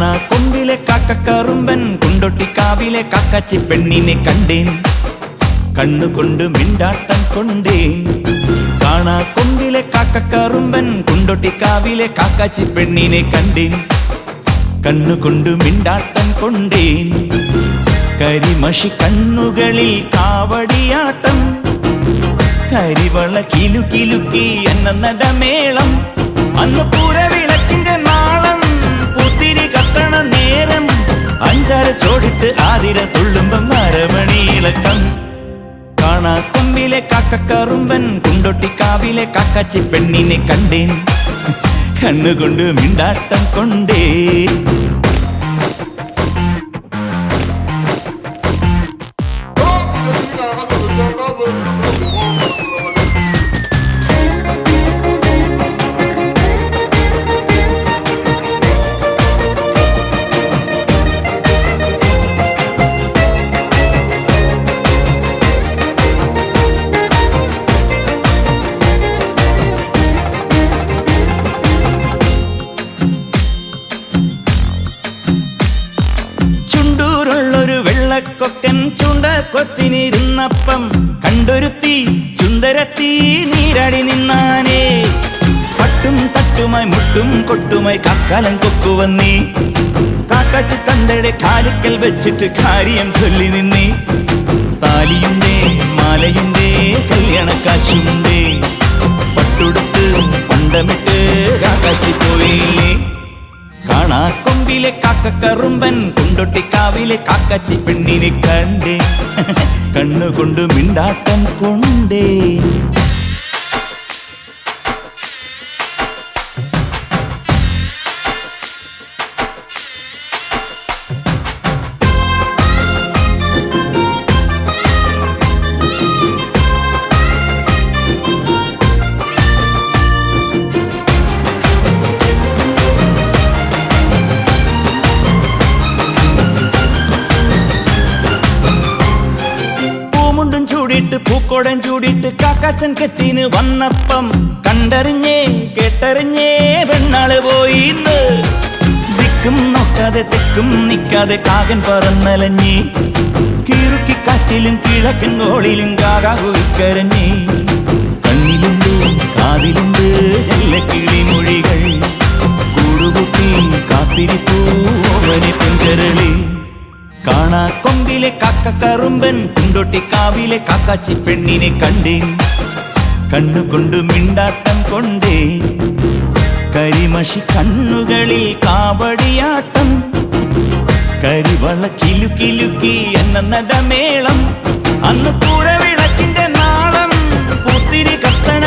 കാണ കൊമ്പിലെ കാക്കക്കറുമ്പൻ കൊണ്ടൊട്ടിക്കാവിലെ കാക്കച്ചി പെണ്ണിനെ കണ്ടേൻ. കണ്ണുകൊണ്ട് മിണ്ടാട്ടം കൊണ്ടേൻ. കാക്ക കൊമ്പിലെ കാക്കക്കറുമ്പൻ കൊണ്ടൊട്ടിക്കാവിലെ കാക്കച്ചി പെണ്ണിനെ കണ്ടേൻ. കണ്ണുകൊണ്ട് മിണ്ടാട്ടം കൊണ്ടേൻ. കരിമഷി കണ്ണുകളിൽ കാവടിയാട്ടം. കരിവള കിലുക്കിലുക്കി എന്ന നടമേളം. അന്ന് പൂരവിൽ ആതിര തുള്ളുമ്പം നരമണിയിളക്കം കാണാ കൊമ്പിലെ കാക്കക്കറുമ്പൻ കുണ്ടൊട്ടിക്കാവിലെ കാക്കാച്ചി പെണ്ണിനെ കണ്ടേൻ. കണ്ണുകൊണ്ട് മിണ്ടാട്ടം കൊണ്ടേ. വെള്ളക്കൊക്കൻ ചുണ്ട കൊത്തിനിരുന്നപ്പം കണ്ടൊരുത്തി ചുന്തരത്തി നീരടി നിന്നാനേ. പട്ടും തട്ടുമായി മുട്ടും കൊട്ടുമായി കക്കാലം കൊക്കുവന്നീ. കാക്കാച്ചി തന്തയുടെ കാലിക്കൽ വെച്ചിട്ട് കാര്യം ചൊല്ലി നിന്നീ. താലിയുണ്ടേ മാലയുണ്ടേ കല്യാണക്കാശുണ്ടേ കാക്കക്കറുമ്പൻ കുണ്ടൊട്ടിക്കാവിലെ കാക്കച്ചി പെണ്ണിനെ കണ്ടേ. കണ്ണുകൊണ്ട് മിണ്ടാട്ടം കൊണ്ടേ. പൂക്കോടൻ ചൂടിട്ട് കാക്കാച്ചൻ കെട്ടിന് വന്നപ്പം കണ്ടറിഞ്ഞേ കേട്ടറിഞ്ഞേ പെണ്ണാൾ പോയിന്ന് ദിക്കും നോക്കാതെ തെക്കും നിക്കാതെ കാകൻ പറന്നലഞ്ഞി. കീറുക്കി കാറ്റിലും കിഴക്കൻ കോളിലും കാകാകുക്കരഞ്ഞി കണ്ണിലുണ്ട് കാതിലുണ്ട് ചെല്ലക്കിളി മൊഴികൾ. കൂടുകുത്തി കാത്തിരിപ്പൂ പെഞ്ചരളി കാണാക്കൊമ്പിലെ കാക്ക കറുമ്പൻ കുണ്ടൊട്ടിക്കാവിലെ കാക്കാച്ചി പെണ്ണിനെ കണ്ടേ. കണ്ണുകൊണ്ട് മിണ്ടാട്ടം കൊണ്ടേ. കരിമഷി കണ്ണുകളിൽ കാവടിയാട്ടം. കരിവള കിലുക്കിലുക്കി എന്ന നടമേളം. അന്ന് പൂരവിളക്കിന്റെ നാളം കത്തണേ കത്തണ